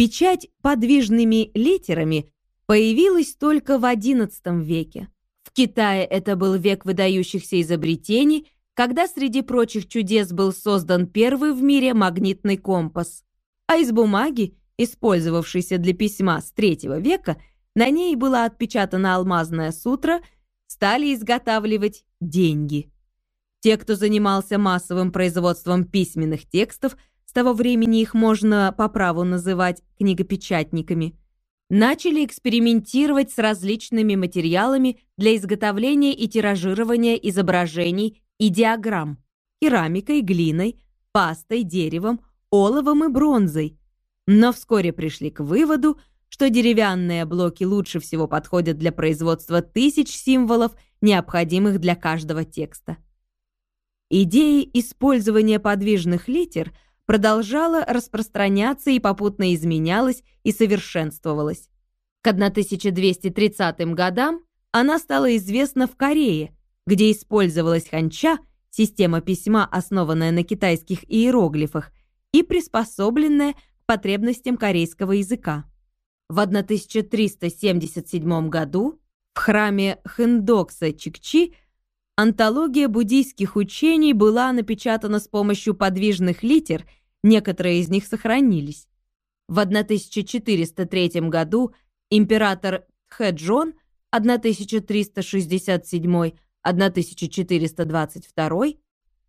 Печать подвижными литерами появилась только в XI веке. В Китае это был век выдающихся изобретений, когда среди прочих чудес был создан первый в мире магнитный компас. А из бумаги, использовавшейся для письма с III века, на ней была отпечатана алмазная сутра, стали изготавливать деньги. Те, кто занимался массовым производством письменных текстов, с того времени их можно по праву называть книгопечатниками, начали экспериментировать с различными материалами для изготовления и тиражирования изображений и диаграмм – керамикой, глиной, пастой, деревом, оловом и бронзой. Но вскоре пришли к выводу, что деревянные блоки лучше всего подходят для производства тысяч символов, необходимых для каждого текста. Идея использования подвижных литер продолжала распространяться и попутно изменялась и совершенствовалась. К 1230 годам она стала известна в Корее, где использовалась ханча, система письма, основанная на китайских иероглифах и приспособленная к потребностям корейского языка. В 1377 году в храме Хэндокса Чикчи Антология буддийских учений была напечатана с помощью подвижных литер, некоторые из них сохранились. В 1403 году император Тхэджон 1367-1422,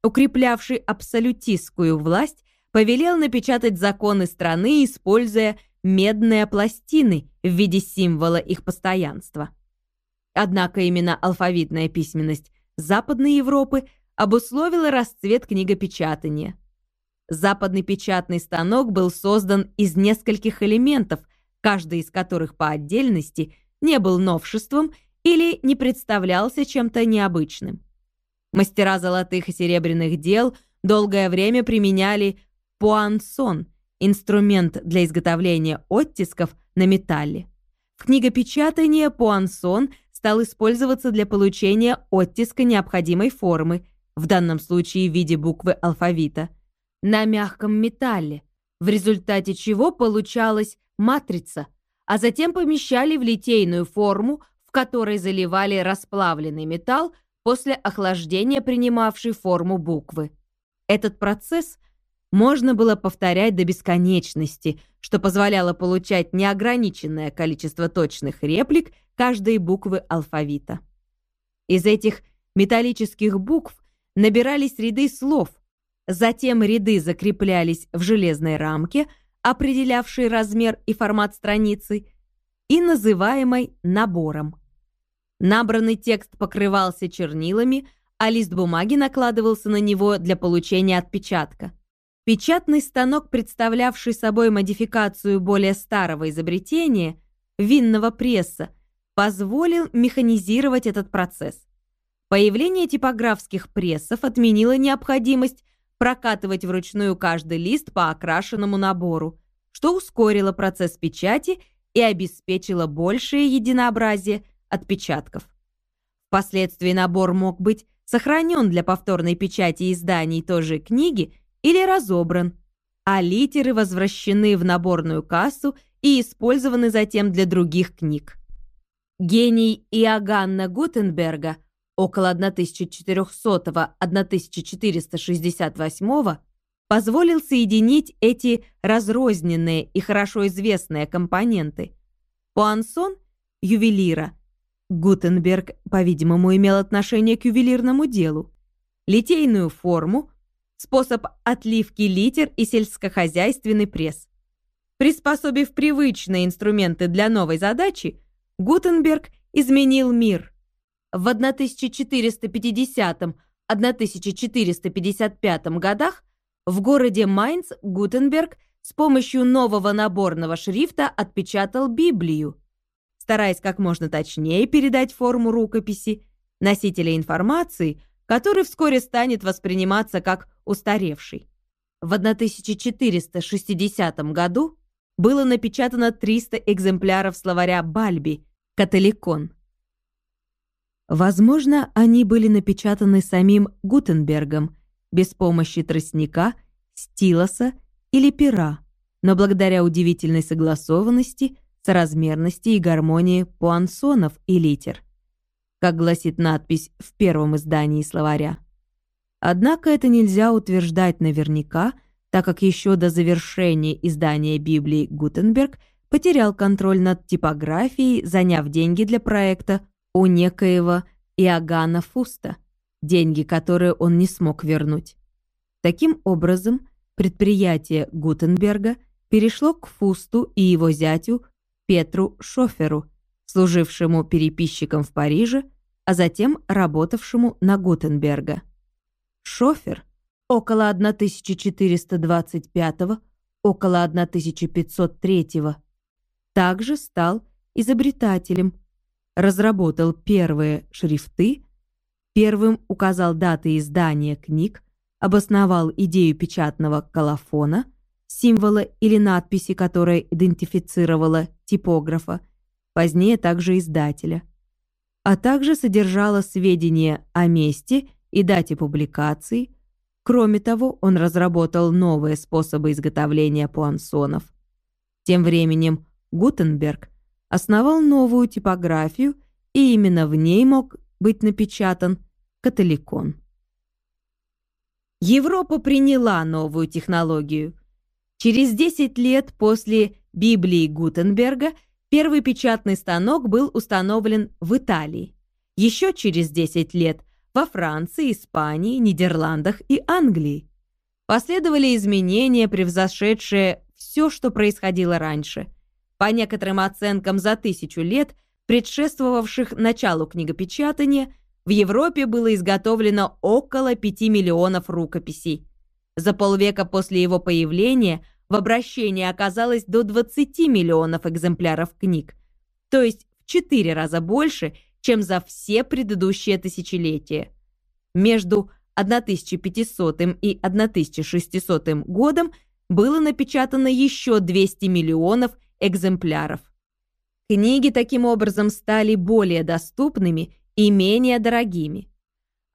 укреплявший абсолютистскую власть, повелел напечатать законы страны, используя медные пластины в виде символа их постоянства. Однако именно алфавитная письменность Западной Европы обусловила расцвет книгопечатания. Западный печатный станок был создан из нескольких элементов, каждый из которых по отдельности не был новшеством или не представлялся чем-то необычным. Мастера золотых и серебряных дел долгое время применяли пуансон – инструмент для изготовления оттисков на металле. В книгопечатании пуансон стал использоваться для получения оттиска необходимой формы, в данном случае в виде буквы алфавита, на мягком металле, в результате чего получалась матрица, а затем помещали в литейную форму, в которой заливали расплавленный металл после охлаждения принимавший форму буквы. Этот процесс можно было повторять до бесконечности, что позволяло получать неограниченное количество точных реплик каждой буквы алфавита. Из этих металлических букв набирались ряды слов, затем ряды закреплялись в железной рамке, определявшей размер и формат страницы, и называемой набором. Набранный текст покрывался чернилами, а лист бумаги накладывался на него для получения отпечатка. Печатный станок, представлявший собой модификацию более старого изобретения, винного пресса, позволил механизировать этот процесс. Появление типографских прессов отменило необходимость прокатывать вручную каждый лист по окрашенному набору, что ускорило процесс печати и обеспечило большее единообразие отпечатков. Впоследствии набор мог быть сохранен для повторной печати изданий той же книги или разобран, а литеры возвращены в наборную кассу и использованы затем для других книг. Гений Иоганна Гутенберга около 1400-1468 позволил соединить эти разрозненные и хорошо известные компоненты. Пуансон – ювелира. Гутенберг, по-видимому, имел отношение к ювелирному делу. Литейную форму, способ отливки литер и сельскохозяйственный пресс. Приспособив привычные инструменты для новой задачи, Гутенберг изменил мир. В 1450-1455 годах в городе Майнц Гутенберг с помощью нового наборного шрифта отпечатал Библию. Стараясь как можно точнее передать форму рукописи, носителя информации, который вскоре станет восприниматься как устаревший. В 1460 году было напечатано 300 экземпляров словаря Бальби «Католикон». Возможно, они были напечатаны самим Гутенбергом без помощи тростника, стилоса или пера. но благодаря удивительной согласованности, соразмерности и гармонии пуансонов и литер, как гласит надпись в первом издании словаря. Однако это нельзя утверждать наверняка, так как еще до завершения издания Библии Гутенберг потерял контроль над типографией, заняв деньги для проекта у некоего Иоганна Фуста, деньги, которые он не смог вернуть. Таким образом, предприятие Гутенберга перешло к Фусту и его зятю Петру Шоферу, служившему переписчиком в Париже, а затем работавшему на Гутенберга. Шофер около 1425 около 1503 также стал изобретателем, разработал первые шрифты, первым указал даты издания книг, обосновал идею печатного колофона, символа или надписи, которая идентифицировала типографа, позднее также издателя, а также содержала сведения о месте и дате публикации. Кроме того, он разработал новые способы изготовления пуансонов. Тем временем Гутенберг основал новую типографию, и именно в ней мог быть напечатан католикон. Европа приняла новую технологию. Через 10 лет после Библии Гутенберга первый печатный станок был установлен в Италии. Еще через 10 лет во Франции, Испании, Нидерландах и Англии. Последовали изменения, превзошедшие все, что происходило раньше. По некоторым оценкам за тысячу лет, предшествовавших началу книгопечатания, в Европе было изготовлено около 5 миллионов рукописей. За полвека после его появления в обращении оказалось до 20 миллионов экземпляров книг, то есть в 4 раза больше, чем за все предыдущие тысячелетия. Между 1500 и 1600 годом было напечатано еще 200 миллионов экземпляров. Книги таким образом стали более доступными и менее дорогими.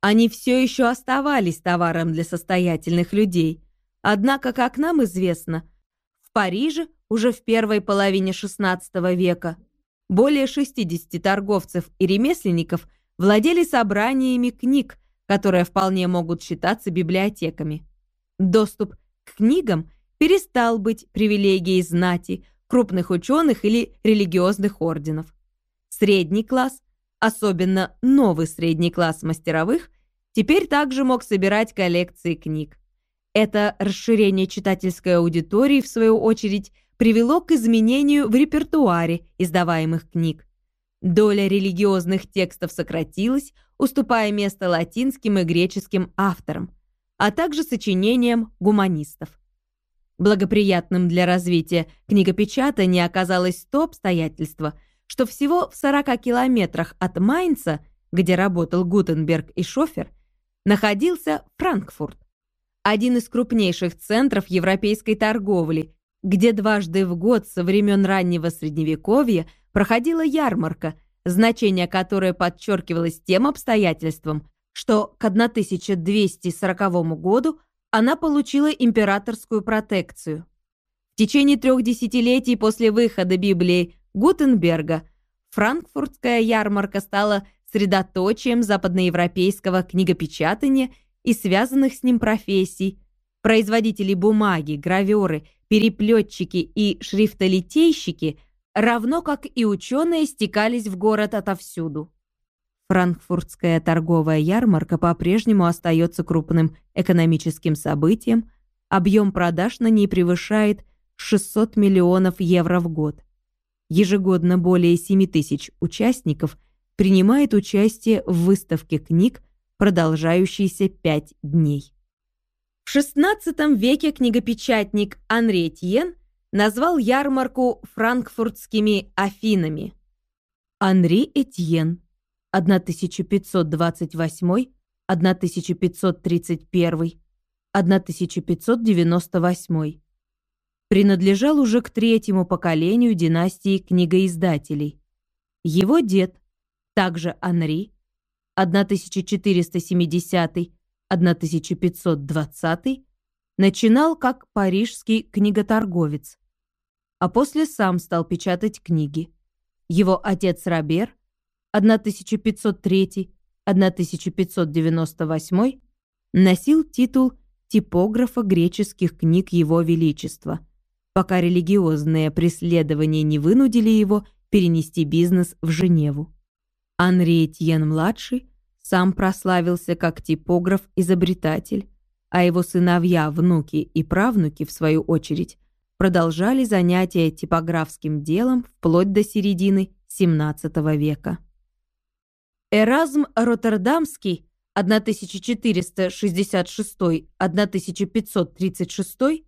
Они все еще оставались товаром для состоятельных людей, однако, как нам известно, в Париже уже в первой половине XVI века более 60 торговцев и ремесленников владели собраниями книг, которые вполне могут считаться библиотеками. Доступ к книгам перестал быть привилегией знати, крупных ученых или религиозных орденов. Средний класс, особенно новый средний класс мастеровых, теперь также мог собирать коллекции книг. Это расширение читательской аудитории, в свою очередь, привело к изменению в репертуаре издаваемых книг. Доля религиозных текстов сократилась, уступая место латинским и греческим авторам, а также сочинениям гуманистов. Благоприятным для развития. Книгопечатания оказалось то обстоятельство, что всего в 40 километрах от Майнца, где работал Гутенберг и Шофер, находился Франкфурт, один из крупнейших центров европейской торговли где дважды в год со времен раннего Средневековья проходила ярмарка, значение которой подчеркивалось тем обстоятельством, что к 1240 году она получила императорскую протекцию. В течение трех десятилетий после выхода Библии Гутенберга франкфуртская ярмарка стала средоточием западноевропейского книгопечатания и связанных с ним профессий. Производители бумаги, граверы переплетчики и шрифтолитейщики, равно как и ученые, стекались в город отовсюду. Франкфуртская торговая ярмарка по-прежнему остается крупным экономическим событием, объем продаж на ней превышает 600 миллионов евро в год. Ежегодно более 7 тысяч участников принимает участие в выставке книг, продолжающейся 5 дней. В XVI веке книгопечатник Анри Этьен назвал ярмарку франкфуртскими Афинами. Анри Этьен, 1528, 1531, 1598. Принадлежал уже к третьему поколению династии книгоиздателей. Его дед, также Анри, 1470 1520 начинал как парижский книготорговец, а после сам стал печатать книги. Его отец Робер 1503-1598 носил титул типографа греческих книг Его Величества, пока религиозные преследования не вынудили его перенести бизнес в Женеву. Анри Этьен-младший сам прославился как типограф-изобретатель, а его сыновья, внуки и правнуки, в свою очередь, продолжали занятия типографским делом вплоть до середины XVII века. Эразм Роттердамский 1466-1536,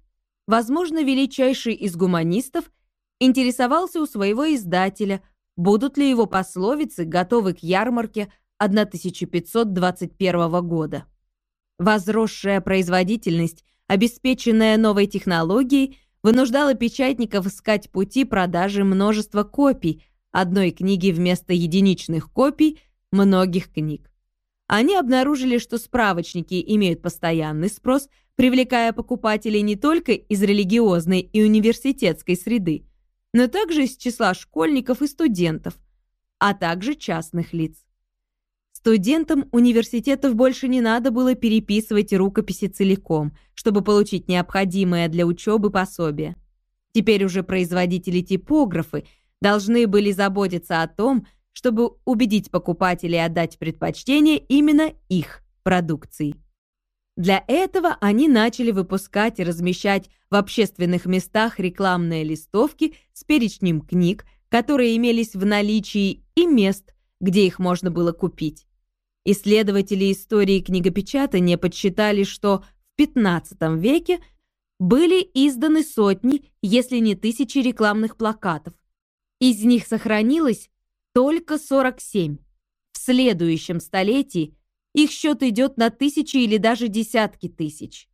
возможно, величайший из гуманистов, интересовался у своего издателя, будут ли его пословицы готовы к ярмарке 1521 года. Возросшая производительность, обеспеченная новой технологией, вынуждала печатников искать пути продажи множества копий, одной книги вместо единичных копий многих книг. Они обнаружили, что справочники имеют постоянный спрос, привлекая покупателей не только из религиозной и университетской среды, но также из числа школьников и студентов, а также частных лиц. Студентам университетов больше не надо было переписывать рукописи целиком, чтобы получить необходимое для учебы пособие. Теперь уже производители-типографы должны были заботиться о том, чтобы убедить покупателей отдать предпочтение именно их продукции. Для этого они начали выпускать и размещать в общественных местах рекламные листовки с перечнем книг, которые имелись в наличии, и мест, где их можно было купить. Исследователи истории книгопечатания подсчитали, что в XV веке были изданы сотни, если не тысячи рекламных плакатов. Из них сохранилось только 47. В следующем столетии их счет идет на тысячи или даже десятки тысяч.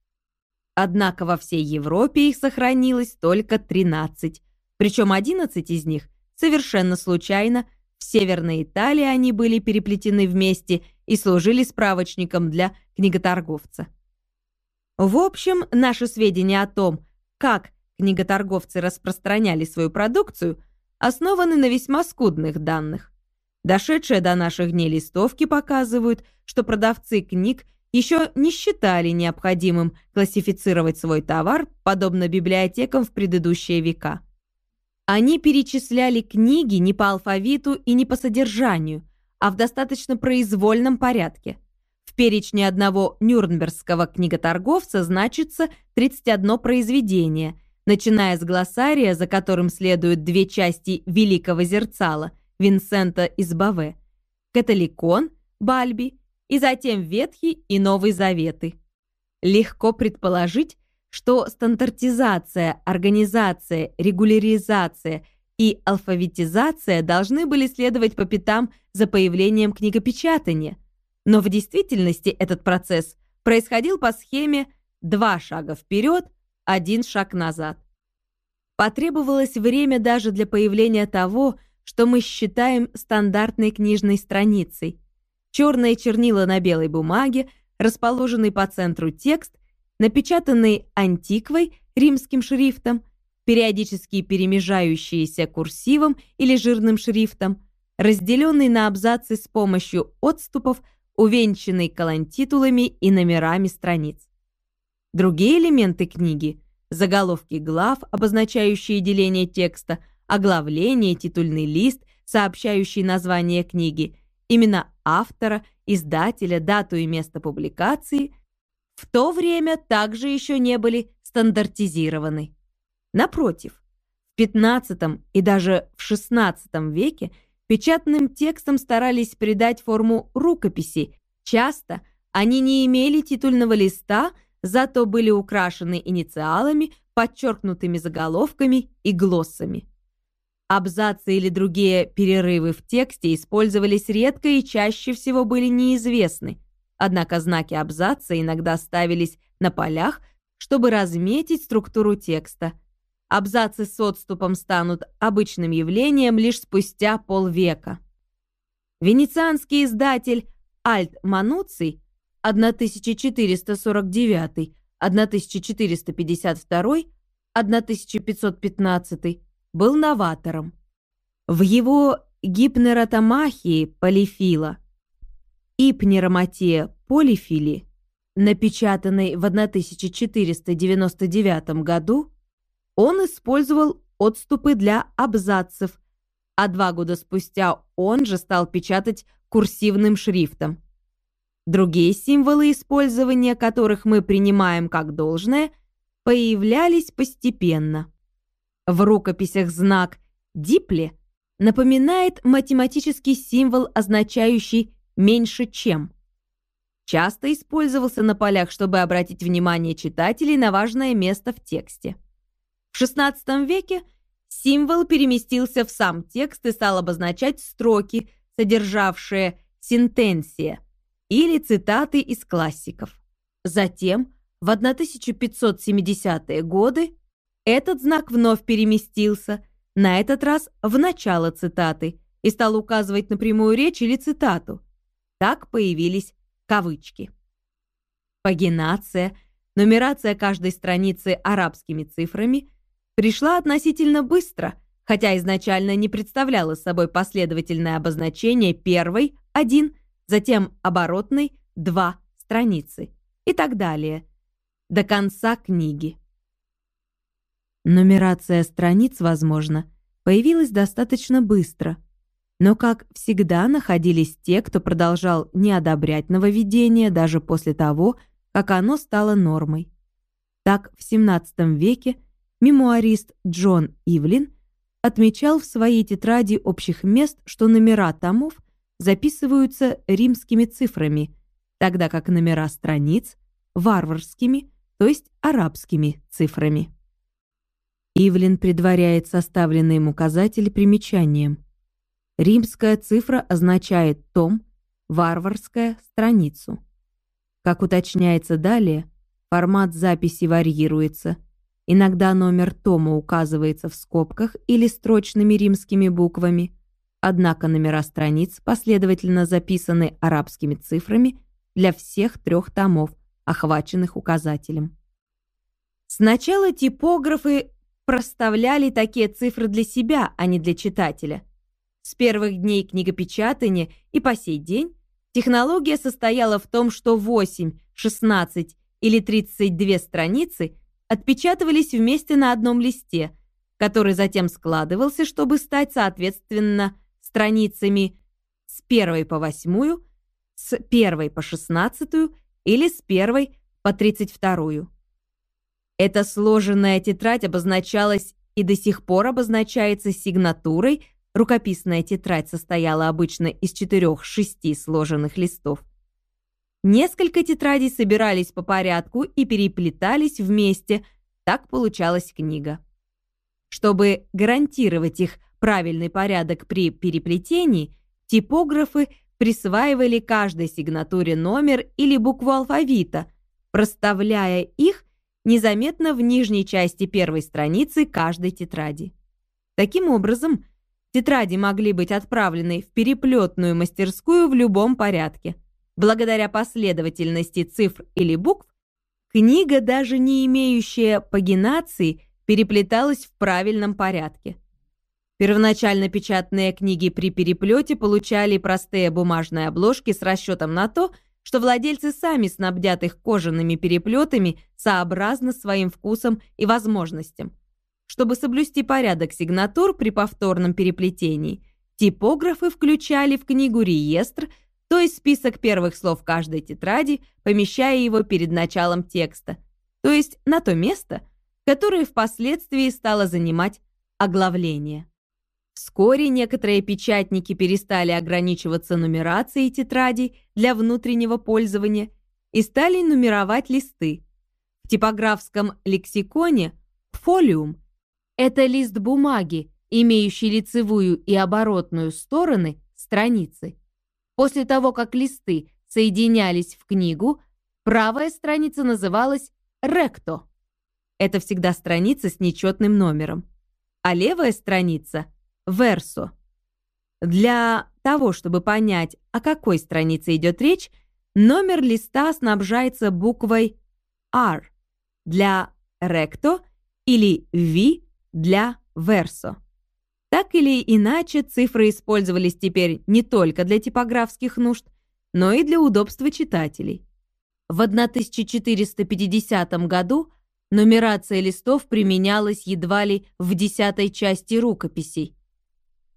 Однако во всей Европе их сохранилось только 13, причем 11 из них совершенно случайно в Северной Италии они были переплетены вместе и служили справочником для книготорговца. В общем, наши сведения о том, как книготорговцы распространяли свою продукцию, основаны на весьма скудных данных. Дошедшие до наших дней листовки показывают, что продавцы книг еще не считали необходимым классифицировать свой товар, подобно библиотекам в предыдущие века. Они перечисляли книги не по алфавиту и не по содержанию, а в достаточно произвольном порядке. В перечне одного нюрнбергского книготорговца значится 31 произведение, начиная с глоссария, за которым следуют две части «Великого зерцала» Винсента из Баве, «Католикон» Бальби и затем Ветхий и Новый Заветы. Легко предположить, что стандартизация, организация, регуляризация и алфавитизация должны были следовать по пятам за появлением книгопечатания. Но в действительности этот процесс происходил по схеме «два шага вперед, один шаг назад». Потребовалось время даже для появления того, что мы считаем стандартной книжной страницей. Черные чернила на белой бумаге, расположенный по центру текст напечатанный антиквой римским шрифтом, периодически перемежающиеся курсивом или жирным шрифтом, разделенный на абзацы с помощью отступов, увенчанный колонтитулами и номерами страниц. Другие элементы книги – заголовки глав, обозначающие деление текста, оглавление, титульный лист, сообщающий название книги, имена автора, издателя, дату и место публикации – в то время также еще не были стандартизированы. Напротив, в XV и даже в XVI веке печатным текстам старались придать форму рукописи. Часто они не имели титульного листа, зато были украшены инициалами, подчеркнутыми заголовками и глоссами. Абзацы или другие перерывы в тексте использовались редко и чаще всего были неизвестны, Однако знаки абзаца иногда ставились на полях, чтобы разметить структуру текста. Абзацы с отступом станут обычным явлением лишь спустя полвека. Венецианский издатель Альт Мануций 1449 1452-1515 был новатором. В его гипнеротомахии полифила и пнероматия полифили, напечатанной в 1499 году, он использовал отступы для абзацев, а два года спустя он же стал печатать курсивным шрифтом. Другие символы, использования которых мы принимаем как должное, появлялись постепенно. В рукописях знак «дипле» напоминает математический символ, означающий «меньше чем». Часто использовался на полях, чтобы обратить внимание читателей на важное место в тексте. В XVI веке символ переместился в сам текст и стал обозначать строки, содержавшие сентенция или цитаты из классиков. Затем, в 1570-е годы, этот знак вновь переместился, на этот раз в начало цитаты, и стал указывать на прямую речь или цитату. Так появились кавычки. Пагинация, нумерация каждой страницы арабскими цифрами – пришла относительно быстро, хотя изначально не представляла собой последовательное обозначение первой – один, затем оборотной – два страницы и так далее, до конца книги. Нумерация страниц, возможно, появилась достаточно быстро, но, как всегда, находились те, кто продолжал не одобрять нововведение даже после того, как оно стало нормой. Так, в XVII веке мемуарист Джон Ивлин отмечал в своей тетради общих мест, что номера томов записываются римскими цифрами, тогда как номера страниц – варварскими, то есть арабскими цифрами. Ивлин предваряет составленный им указатель примечанием. Римская цифра означает том, варварская – страницу. Как уточняется далее, формат записи варьируется – Иногда номер тома указывается в скобках или строчными римскими буквами, однако номера страниц последовательно записаны арабскими цифрами для всех трех томов, охваченных указателем. Сначала типографы проставляли такие цифры для себя, а не для читателя. С первых дней книгопечатания и по сей день технология состояла в том, что 8, 16 или 32 страницы – отпечатывались вместе на одном листе, который затем складывался, чтобы стать, соответственно, страницами с первой по восьмую, с первой по шестнадцатую или с первой по тридцать вторую. Эта сложенная тетрадь обозначалась и до сих пор обозначается сигнатурой, рукописная тетрадь состояла обычно из четырех-шести сложенных листов. Несколько тетрадей собирались по порядку и переплетались вместе, так получалась книга. Чтобы гарантировать их правильный порядок при переплетении, типографы присваивали каждой сигнатуре номер или букву алфавита, проставляя их незаметно в нижней части первой страницы каждой тетради. Таким образом, тетради могли быть отправлены в переплетную мастерскую в любом порядке – Благодаря последовательности цифр или букв, книга, даже не имеющая пагинации, переплеталась в правильном порядке. Первоначально печатные книги при переплете получали простые бумажные обложки с расчетом на то, что владельцы сами снабдят их кожаными переплетами сообразно своим вкусом и возможностям. Чтобы соблюсти порядок сигнатур при повторном переплетении, типографы включали в книгу реестр – то есть список первых слов каждой тетради, помещая его перед началом текста, то есть на то место, которое впоследствии стало занимать оглавление. Вскоре некоторые печатники перестали ограничиваться нумерацией тетрадей для внутреннего пользования и стали нумеровать листы. В типографском лексиконе фолиум – это лист бумаги, имеющий лицевую и оборотную стороны страницы – После того, как листы соединялись в книгу, правая страница называлась «ректо». Это всегда страница с нечетным номером. А левая страница — «версо». Для того, чтобы понять, о какой странице идет речь, номер листа снабжается буквой R, для recto или V для verso. Так или иначе, цифры использовались теперь не только для типографских нужд, но и для удобства читателей. В 1450 году нумерация листов применялась едва ли в десятой части рукописей.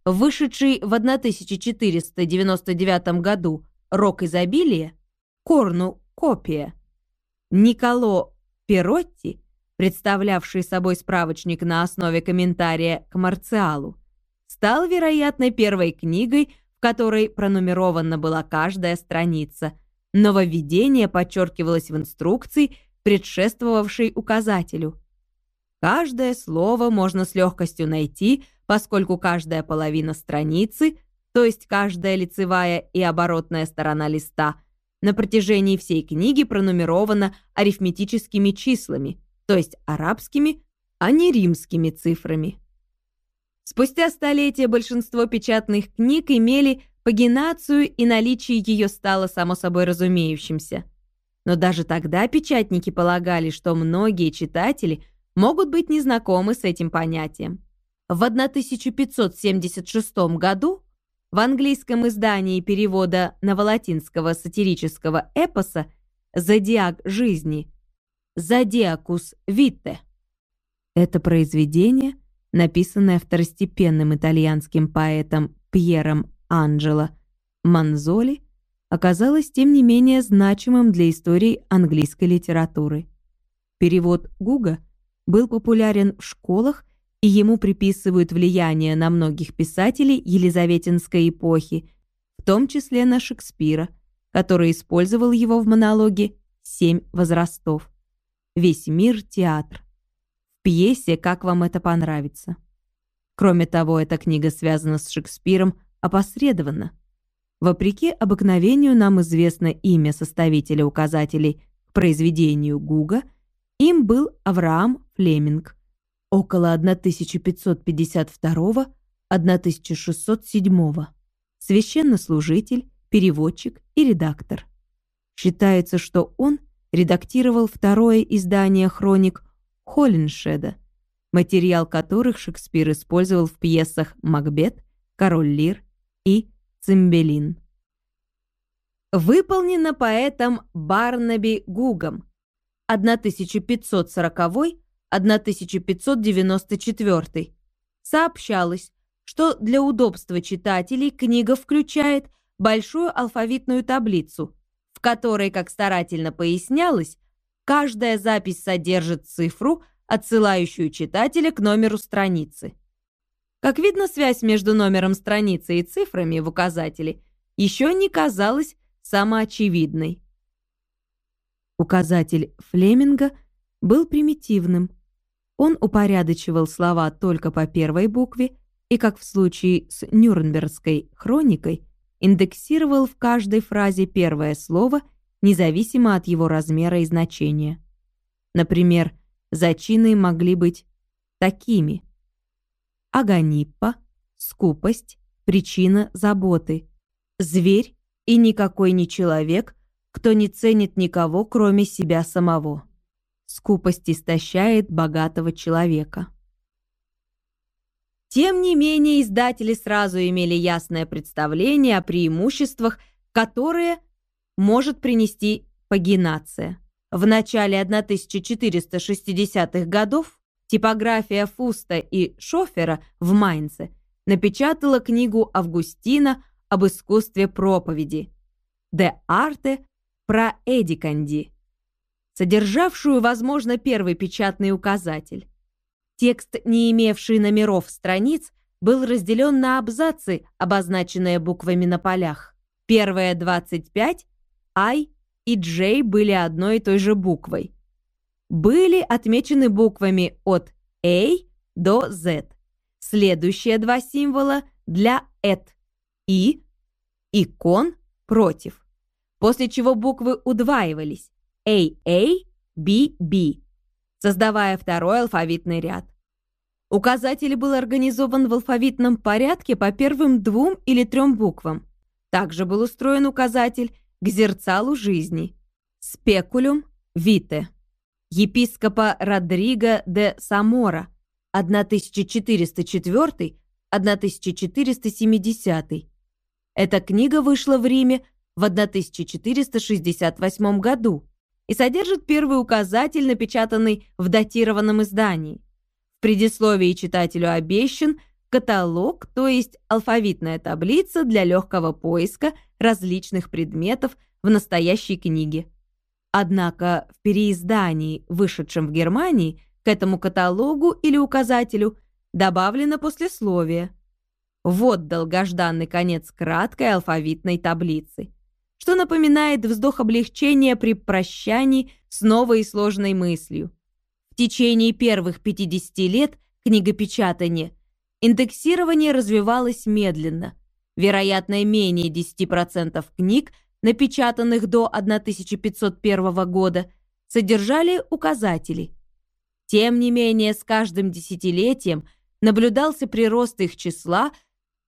Вышедший в 1499 году «Рок изобилия» Корну копия Николо Перотти, представлявший собой справочник на основе комментария к Марциалу, стал, вероятно, первой книгой, в которой пронумерована была каждая страница. Нововведение подчеркивалось в инструкции, предшествовавшей указателю. Каждое слово можно с легкостью найти, поскольку каждая половина страницы, то есть каждая лицевая и оборотная сторона листа, на протяжении всей книги пронумерована арифметическими числами, то есть арабскими, а не римскими цифрами. Спустя столетия большинство печатных книг имели пагинацию, и наличие ее стало само собой разумеющимся. Но даже тогда печатники полагали, что многие читатели могут быть незнакомы с этим понятием. В 1576 году в английском издании перевода новолатинского сатирического эпоса «Зодиак жизни» «Зодиакус Витте» это произведение – написанная второстепенным итальянским поэтом Пьером Анджело Манзоли, оказалась тем не менее значимым для истории английской литературы. Перевод Гуга был популярен в школах, ему приписывают влияние на многих писателей Елизаветинской эпохи, в том числе на Шекспира, который использовал его в монологе «Семь возрастов». Весь мир — театр пьесе «Как вам это понравится». Кроме того, эта книга связана с Шекспиром опосредованно. Вопреки обыкновению нам известно имя составителя указателей к произведению Гуга, им был Авраам Флеминг, около 1552-1607, священнослужитель, переводчик и редактор. Считается, что он редактировал второе издание хроник Холлиншеда, материал которых Шекспир использовал в пьесах «Макбет», «Король Лир» и «Цимбелин». Выполнено поэтом Барнаби Гугом 1540-1594. Сообщалось, что для удобства читателей книга включает большую алфавитную таблицу, в которой, как старательно пояснялось, Каждая запись содержит цифру, отсылающую читателя к номеру страницы. Как видно, связь между номером страницы и цифрами в указателе еще не казалась самоочевидной. Указатель Флеминга был примитивным. Он упорядочивал слова только по первой букве и, как в случае с Нюрнбергской хроникой, индексировал в каждой фразе первое слово – независимо от его размера и значения. Например, зачины могли быть такими. Аганиппа, скупость, причина заботы, зверь и никакой не человек, кто не ценит никого, кроме себя самого. Скупость истощает богатого человека. Тем не менее, издатели сразу имели ясное представление о преимуществах, которые может принести пагинация. В начале 1460-х годов типография Фуста и Шофера в Майнце напечатала книгу Августина об искусстве проповеди «De arte praedicandi», содержавшую, возможно, первый печатный указатель. Текст, не имевший номеров страниц, был разделен на абзацы, обозначенные буквами на полях. Первые 25 I и J были одной и той же буквой. Были отмечены буквами от A до Z. Следующие два символа для «эт» и икон против, после чего буквы удваивались AA, BB, создавая второй алфавитный ряд. Указатель был организован в алфавитном порядке по первым двум или трем буквам. Также был устроен указатель к зерцалу жизни. Спекулюм вите. епископа Родриго де Самора 1404-1470. Эта книга вышла в Риме в 1468 году и содержит первый указатель, напечатанный в датированном издании. В предисловии читателю обещан каталог, то есть алфавитная таблица для легкого поиска различных предметов в настоящей книге. Однако в переиздании, вышедшем в Германии, к этому каталогу или указателю добавлено послесловие. Вот долгожданный конец краткой алфавитной таблицы, что напоминает вздох облегчения при прощании с новой сложной мыслью. В течение первых 50 лет книгопечатания индексирование развивалось медленно. Вероятно, менее 10% книг – напечатанных до 1501 года, содержали указатели. Тем не менее, с каждым десятилетием наблюдался прирост их числа,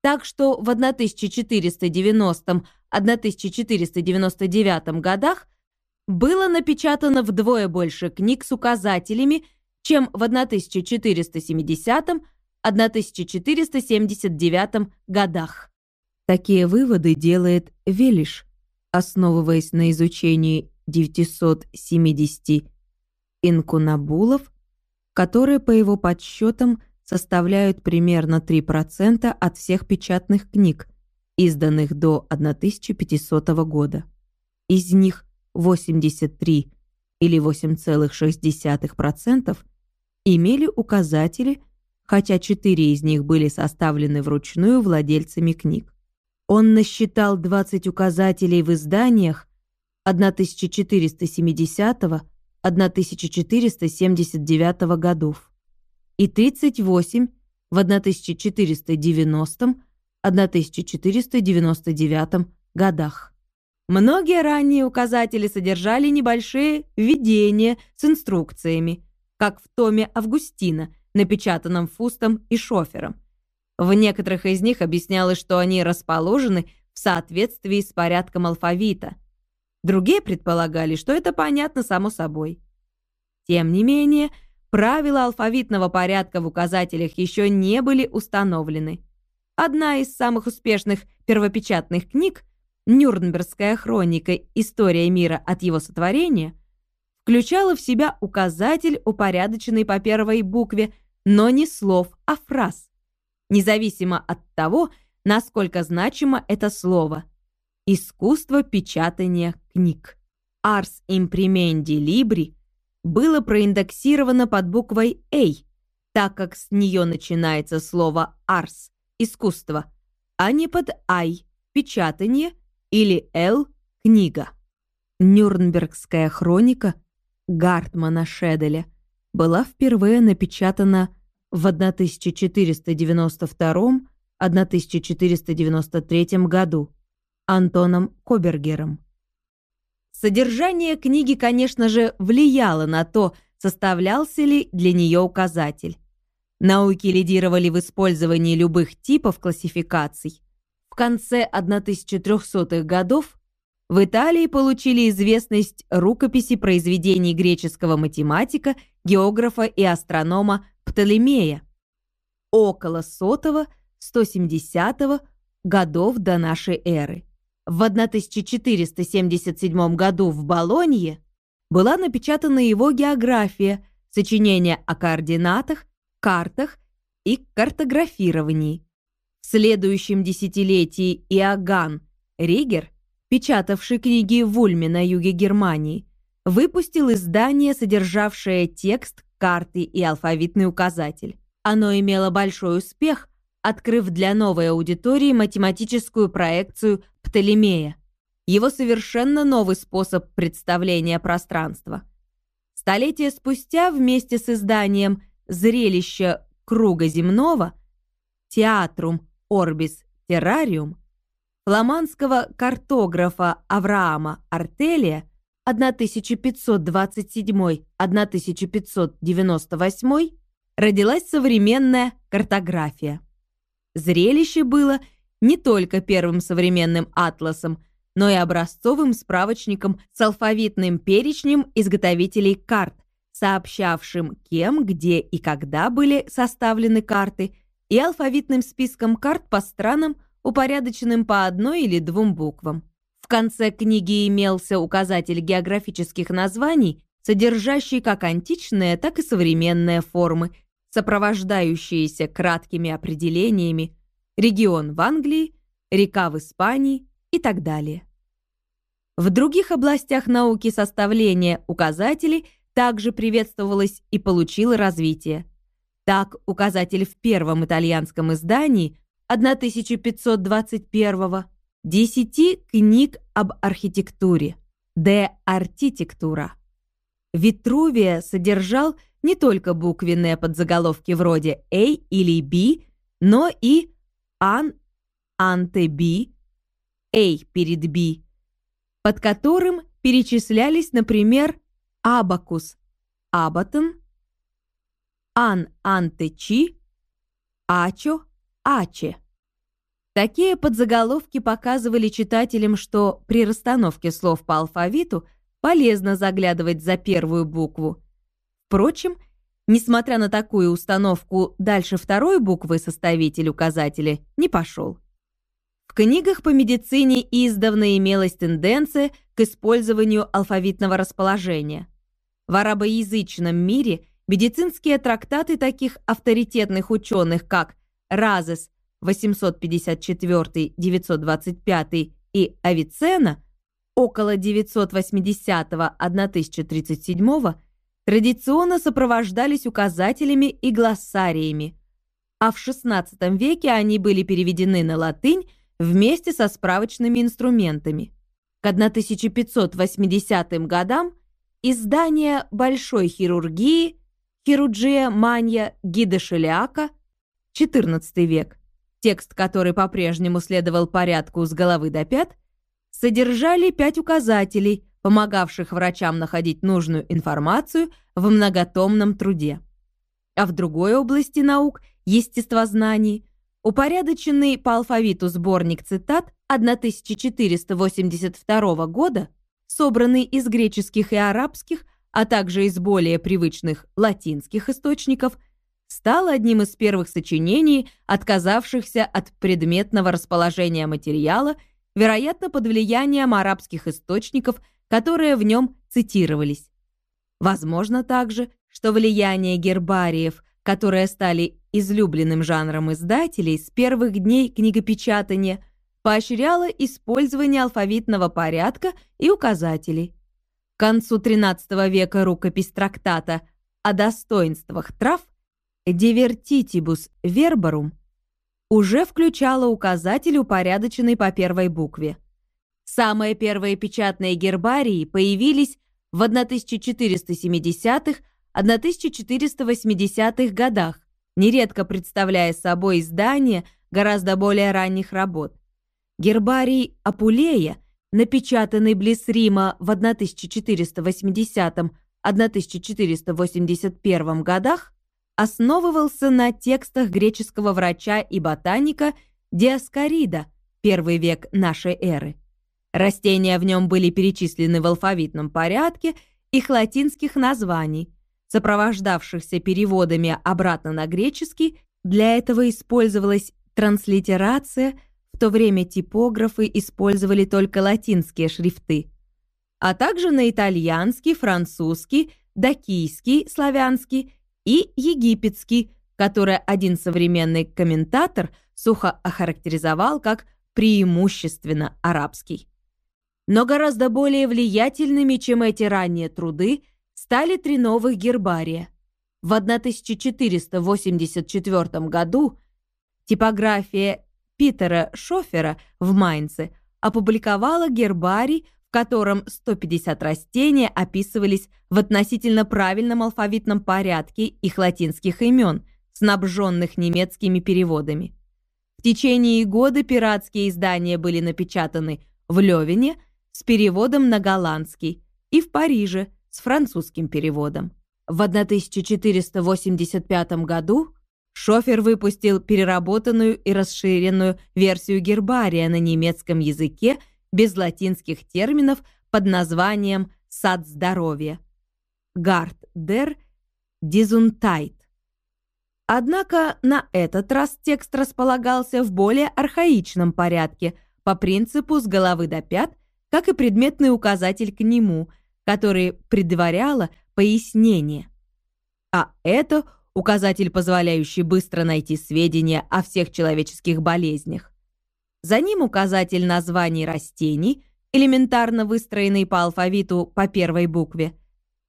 так что в 1490-1499 годах было напечатано вдвое больше книг с указателями, чем в 1470-1479 годах. Такие выводы делает Велиш основываясь на изучении 970 инкунабулов, которые, по его подсчетам, составляют примерно 3% от всех печатных книг, изданных до 1500 года. Из них 83 или 8,6% имели указатели, хотя 4 из них были составлены вручную владельцами книг. Он насчитал 20 указателей в изданиях 1470-1479 годов и 38 в 1490-1499 годах. Многие ранние указатели содержали небольшие введения с инструкциями, как в томе Августина, напечатанном Фустом и Шофером – в некоторых из них объяснялось, что они расположены в соответствии с порядком алфавита. Другие предполагали, что это понятно само собой. Тем не менее, правила алфавитного порядка в указателях еще не были установлены. Одна из самых успешных первопечатных книг «Нюрнбергская хроника. История мира от его сотворения» включала в себя указатель, упорядоченный по первой букве, но не слов, а фраз независимо от того, насколько значимо это слово. Искусство печатания книг. Ars imprimendi libri было проиндексировано под буквой A, так как с нее начинается слово ars – искусство, а не под I – печатание или L – книга. Нюрнбергская хроника Гартмана Шеделя была впервые напечатана в 1492-1493 году Антоном Кобергером. Содержание книги, конечно же, влияло на то, составлялся ли для нее указатель. Науки лидировали в использовании любых типов классификаций. В конце 1300-х годов в Италии получили известность рукописи произведений греческого математика, географа и астронома Птолемея около сотого 170 годов до нашей эры. В 1477 году в Болонье была напечатана его география, сочинение о координатах, картах и картографировании. В следующем десятилетии Иоганн Ригер, печатавший книги в Ульме на юге Германии, выпустил издание, содержавшее текст карты и алфавитный указатель. Оно имело большой успех, открыв для новой аудитории математическую проекцию Птолемея, его совершенно новый способ представления пространства. Столетия спустя вместе с изданием «Зрелище круга земного» «Театрум Орбис Террариум» фламандского картографа Авраама Артелия 1527-1598 родилась современная картография. Зрелище было не только первым современным атласом, но и образцовым справочником с алфавитным перечнем изготовителей карт, сообщавшим, кем, где и когда были составлены карты, и алфавитным списком карт по странам, упорядоченным по одной или двум буквам. В конце книги имелся указатель географических названий, содержащий как античные, так и современные формы, сопровождающиеся краткими определениями регион в Англии, река в Испании и так далее. В других областях науки составление указателей также приветствовалось и получило развитие. Так, указатель в первом итальянском издании 1521 «Десяти книг об архитектуре» «De Architectura». Витрувия содержал не только буквенные подзаголовки вроде A или B, но и an, ante B, A перед B, под которым перечислялись, например, абакус, абатон, ан анте чи, ачо, аче. Такие подзаголовки показывали читателям, что при расстановке слов по алфавиту полезно заглядывать за первую букву. Впрочем, несмотря на такую установку, дальше второй буквы составитель указателя не пошел. В книгах по медицине издавна имелась тенденция к использованию алфавитного расположения. В арабоязычном мире медицинские трактаты таких авторитетных ученых, как Разес 854-925 и Авиценна около 980-1037 традиционно сопровождались указателями и глоссариями, а в XVI веке они были переведены на латынь вместе со справочными инструментами. К 1580 годам издание большой хирургии «Хирурджия Манья Гида Шелиака» XIV век, текст который по-прежнему следовал порядку с головы до пят, содержали пять указателей, помогавших врачам находить нужную информацию в многотомном труде. А в другой области наук, естествознаний, Упорядоченный по алфавиту сборник цитат 1482 года, собранный из греческих и арабских, а также из более привычных латинских источников, стал одним из первых сочинений, отказавшихся от предметного расположения материала, вероятно, под влиянием арабских источников, которые в нем цитировались. Возможно также, что влияние гербариев, которые стали излюбленным жанром издателей с первых дней книгопечатания, поощряла использование алфавитного порядка и указателей. К концу XIII века рукопись трактата о достоинствах трав «Divertitibus verbarum» уже включала указатель, упорядоченный по первой букве. Самые первые печатные гербарии появились в 1470-1480-х годах, нередко представляя собой издание гораздо более ранних работ. Гербарий Апулея, напечатанный близ Рима в 1480-1481 годах, основывался на текстах греческого врача и ботаника Диаскорида, первый век нашей эры. Растения в нем были перечислены в алфавитном порядке их латинских названий – сопровождавшихся переводами обратно на греческий, для этого использовалась транслитерация, в то время типографы использовали только латинские шрифты, а также на итальянский, французский, дакийский, славянский и египетский, который один современный комментатор сухо охарактеризовал как преимущественно арабский. Но гораздо более влиятельными, чем эти ранние труды, стали три новых гербария. В 1484 году типография Питера Шофера в Майнце опубликовала гербарий, в котором 150 растений описывались в относительно правильном алфавитном порядке их латинских имен, снабженных немецкими переводами. В течение года пиратские издания были напечатаны в Левине с переводом на голландский и в Париже – с французским переводом. В 1485 году Шофер выпустил переработанную и расширенную версию гербария на немецком языке без латинских терминов под названием «Сад здоровья». Гард дер Дизунтайт. Однако на этот раз текст располагался в более архаичном порядке, по принципу с головы до пят, как и предметный указатель к нему, который предваряло пояснение. А это указатель, позволяющий быстро найти сведения о всех человеческих болезнях. За ним указатель названий растений, элементарно выстроенный по алфавиту по первой букве.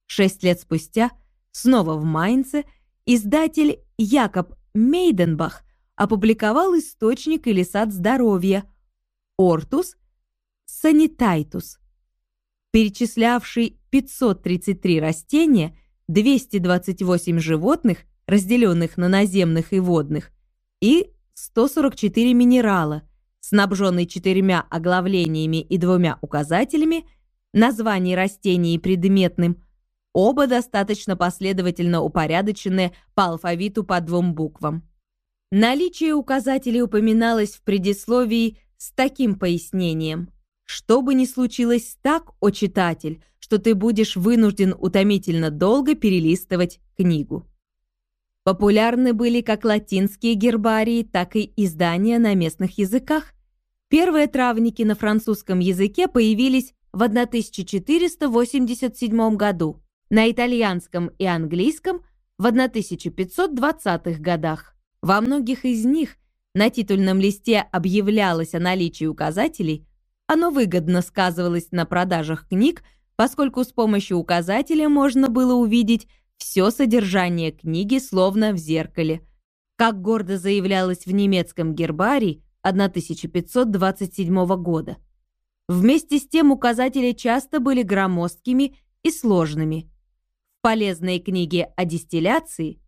Шесть лет спустя, снова в Майнце, издатель Якоб Мейденбах опубликовал источник или сад здоровья Ортус санитайтус, перечислявший 533 растения, 228 животных, разделенных на наземных и водных, и 144 минерала, снабженный четырьмя оглавлениями и двумя указателями, названий растений предметным, оба достаточно последовательно упорядочены по алфавиту по двум буквам. Наличие указателей упоминалось в предисловии с таким пояснением. Что бы ни случилось так, о читатель, что ты будешь вынужден утомительно долго перелистывать книгу. Популярны были как латинские гербарии, так и издания на местных языках. Первые травники на французском языке появились в 1487 году, на итальянском и английском в 1520-х годах. Во многих из них на титульном листе объявлялось о наличии указателей, оно выгодно сказывалось на продажах книг, поскольку с помощью указателя можно было увидеть все содержание книги словно в зеркале. Как гордо заявлялось в немецком гербарии 1527 года. Вместе с тем указатели часто были громоздкими и сложными. В полезной книге о дистилляции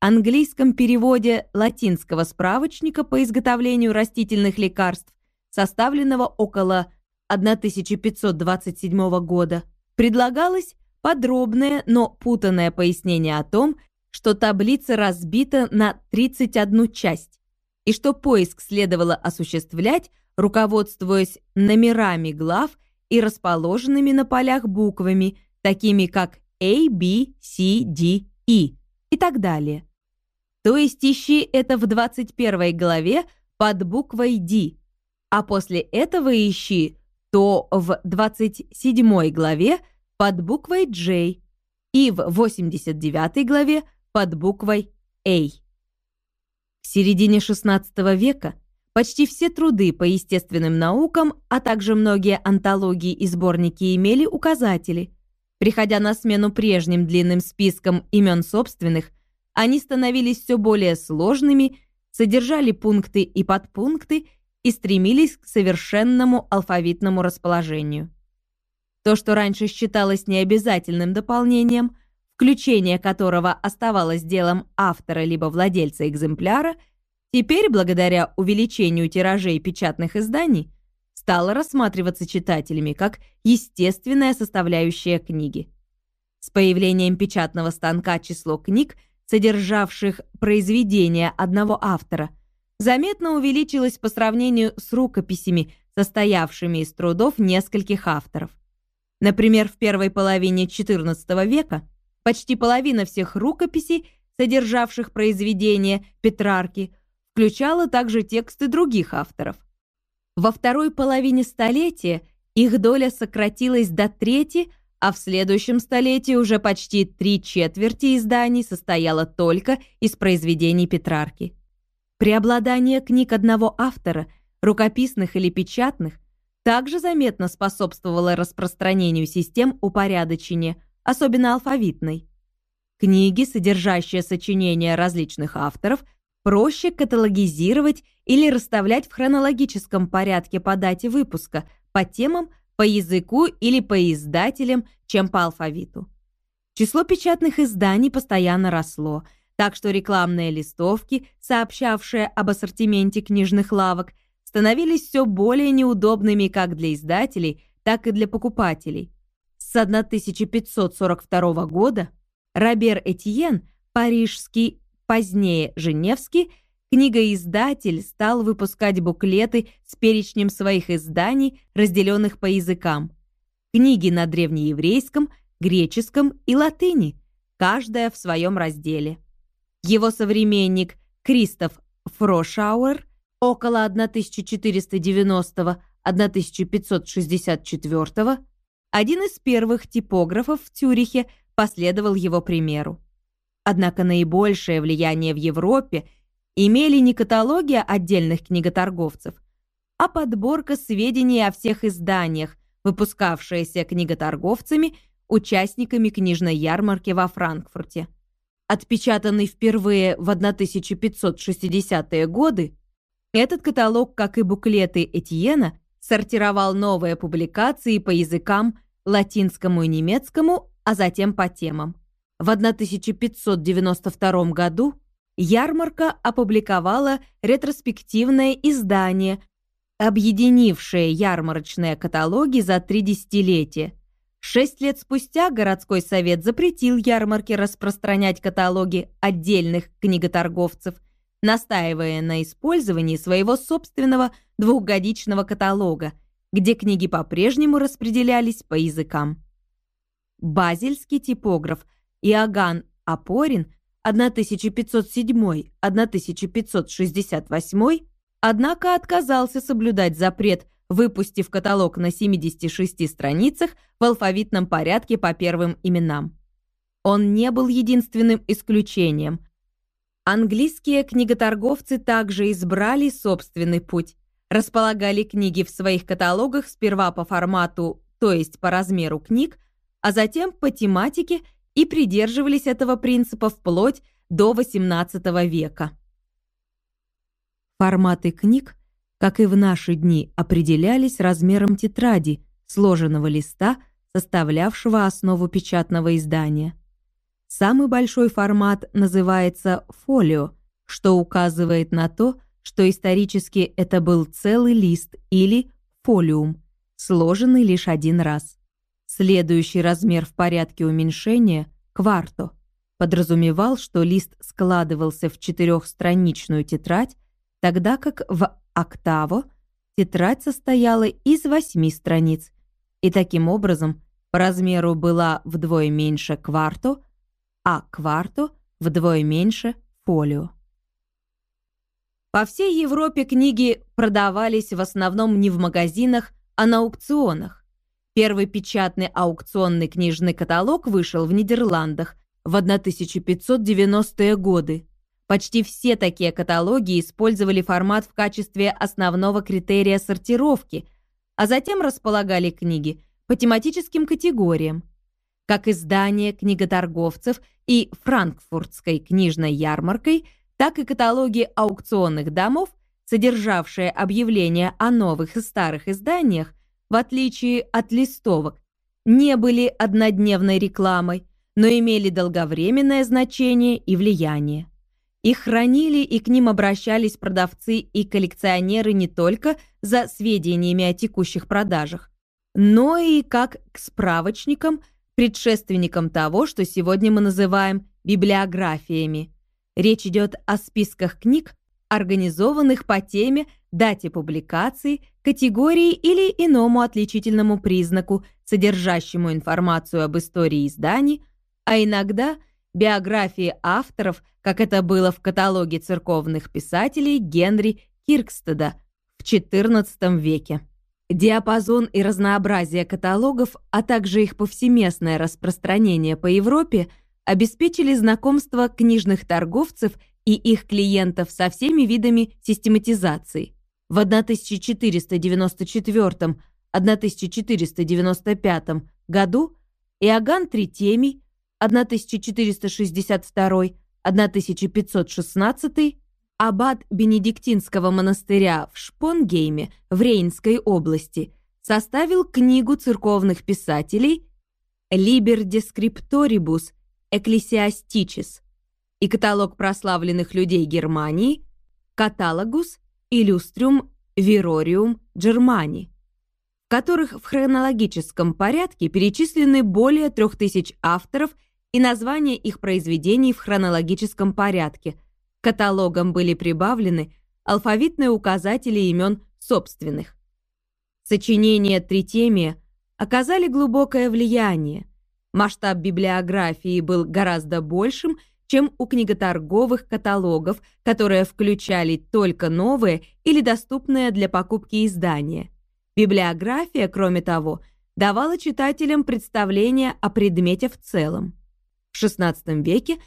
английском переводе латинского справочника по изготовлению растительных лекарств, составленного около 1527 года, предлагалось подробное, но путанное пояснение о том, что таблица разбита на 31 часть, и что поиск следовало осуществлять, руководствуясь номерами глав и расположенными на полях буквами, такими как A, B, C, D, E и так далее. То есть ищи это в 21 главе под буквой D, а после этого ищи то в 27 главе под буквой J и в 89 главе под буквой A. В середине XVI века почти все труды по естественным наукам, а также многие антологии и сборники имели указатели. Приходя на смену прежним длинным спискам имен собственных – они становились все более сложными, содержали пункты и подпункты и стремились к совершенному алфавитному расположению. То, что раньше считалось необязательным дополнением, включение которого оставалось делом автора либо владельца экземпляра, теперь, благодаря увеличению тиражей печатных изданий, стало рассматриваться читателями как естественная составляющая книги. С появлением печатного станка число книг – содержавших произведения одного автора, заметно увеличилось по сравнению с рукописями, состоявшими из трудов нескольких авторов. Например, в первой половине XIV века почти половина всех рукописей, содержавших произведения Петрарки, включала также тексты других авторов. Во второй половине столетия их доля сократилась до трети – а в следующем столетии уже почти три четверти изданий состояло только из произведений Петрарки. Преобладание книг одного автора, рукописных или печатных, также заметно способствовало распространению систем упорядочения, особенно алфавитной. Книги, содержащие сочинения различных авторов, проще каталогизировать или расставлять в хронологическом порядке по дате выпуска, по темам, по языку или по издателям, чем по алфавиту. Число печатных изданий постоянно росло, так что рекламные листовки, сообщавшие об ассортименте книжных лавок, становились все более неудобными как для издателей, так и для покупателей. С 1542 года Робер Этьен, парижский, позднее Женевский, Книгоиздатель стал выпускать буклеты с перечнем своих изданий, разделенных по языкам. Книги на древнееврейском, греческом и латыни, каждая в своем разделе. Его современник Кристоф Фрошауэр около 1490-1564 один из первых типографов в Цюрихе последовал его примеру. Однако наибольшее влияние в Европе имели не каталоги отдельных книготорговцев, а подборка сведений о всех изданиях, выпускавшиеся книготорговцами, участниками книжной ярмарки во Франкфурте. Отпечатанный впервые в 1560-е годы, этот каталог, как и буклеты Этьена, сортировал новые публикации по языкам латинскому и немецкому, а затем по темам. В 1592 году ярмарка опубликовала ретроспективное издание, объединившее ярмарочные каталоги за три десятилетия. Шесть лет спустя городской совет запретил ярмарке распространять каталоги отдельных книготорговцев, настаивая на использовании своего собственного двухгодичного каталога, где книги по-прежнему распределялись по языкам. Базельский типограф Иоганн Апорин 1507-1568, однако отказался соблюдать запрет, выпустив каталог на 76 страницах в алфавитном порядке по первым именам. Он не был единственным исключением. Английские книготорговцы также избрали собственный путь, располагали книги в своих каталогах сперва по формату, то есть по размеру книг, а затем по тематике и придерживались этого принципа вплоть до XVIII века. Форматы книг, как и в наши дни, определялись размером тетради, сложенного листа, составлявшего основу печатного издания. Самый большой формат называется фолио, что указывает на то, что исторически это был целый лист или фолиум, сложенный лишь один раз. Следующий размер в порядке уменьшения – кварто – подразумевал, что лист складывался в четырехстраничную тетрадь, тогда как в октаво тетрадь состояла из восьми страниц, и таким образом по размеру была вдвое меньше кварто, а кварто вдвое меньше фолио. По всей Европе книги продавались в основном не в магазинах, а на аукционах. Первый печатный аукционный книжный каталог вышел в Нидерландах в 1590-е годы. Почти все такие каталоги использовали формат в качестве основного критерия сортировки, а затем располагали книги по тематическим категориям, как издание книготорговцев и франкфуртской книжной ярмаркой, так и каталоги аукционных домов, содержавшие объявления о новых и старых изданиях, в отличие от листовок, не были однодневной рекламой, но имели долговременное значение и влияние. Их хранили и к ним обращались продавцы и коллекционеры не только за сведениями о текущих продажах, но и как к справочникам, предшественникам того, что сегодня мы называем библиографиями. Речь идет о списках книг, организованных по теме, дате публикации, категории или иному отличительному признаку, содержащему информацию об истории изданий, а иногда биографии авторов, как это было в каталоге церковных писателей Генри Киркстеда в XIV веке. Диапазон и разнообразие каталогов, а также их повсеместное распространение по Европе обеспечили знакомство книжных торговцев и их клиентов со всеми видами систематизации. В 1494-1495 году Иоганн Тритемий 1462-1516, аббат Бенедиктинского монастыря в Шпонгейме в Рейнской области, составил книгу церковных писателей «Liber Descriptoribus Ecclesiasticis» и каталог прославленных людей Германии «Каталогус Illustrium Virorium Germani», в которых в хронологическом порядке перечислены более трех тысяч авторов и названия их произведений в хронологическом порядке. каталогам были прибавлены алфавитные указатели имен собственных. Сочинения Тритемия оказали глубокое влияние. Масштаб библиографии был гораздо большим, чем у книготорговых каталогов, которые включали только новые или доступные для покупки издания. Библиография, кроме того, давала читателям представление о предмете в целом. В XVI веке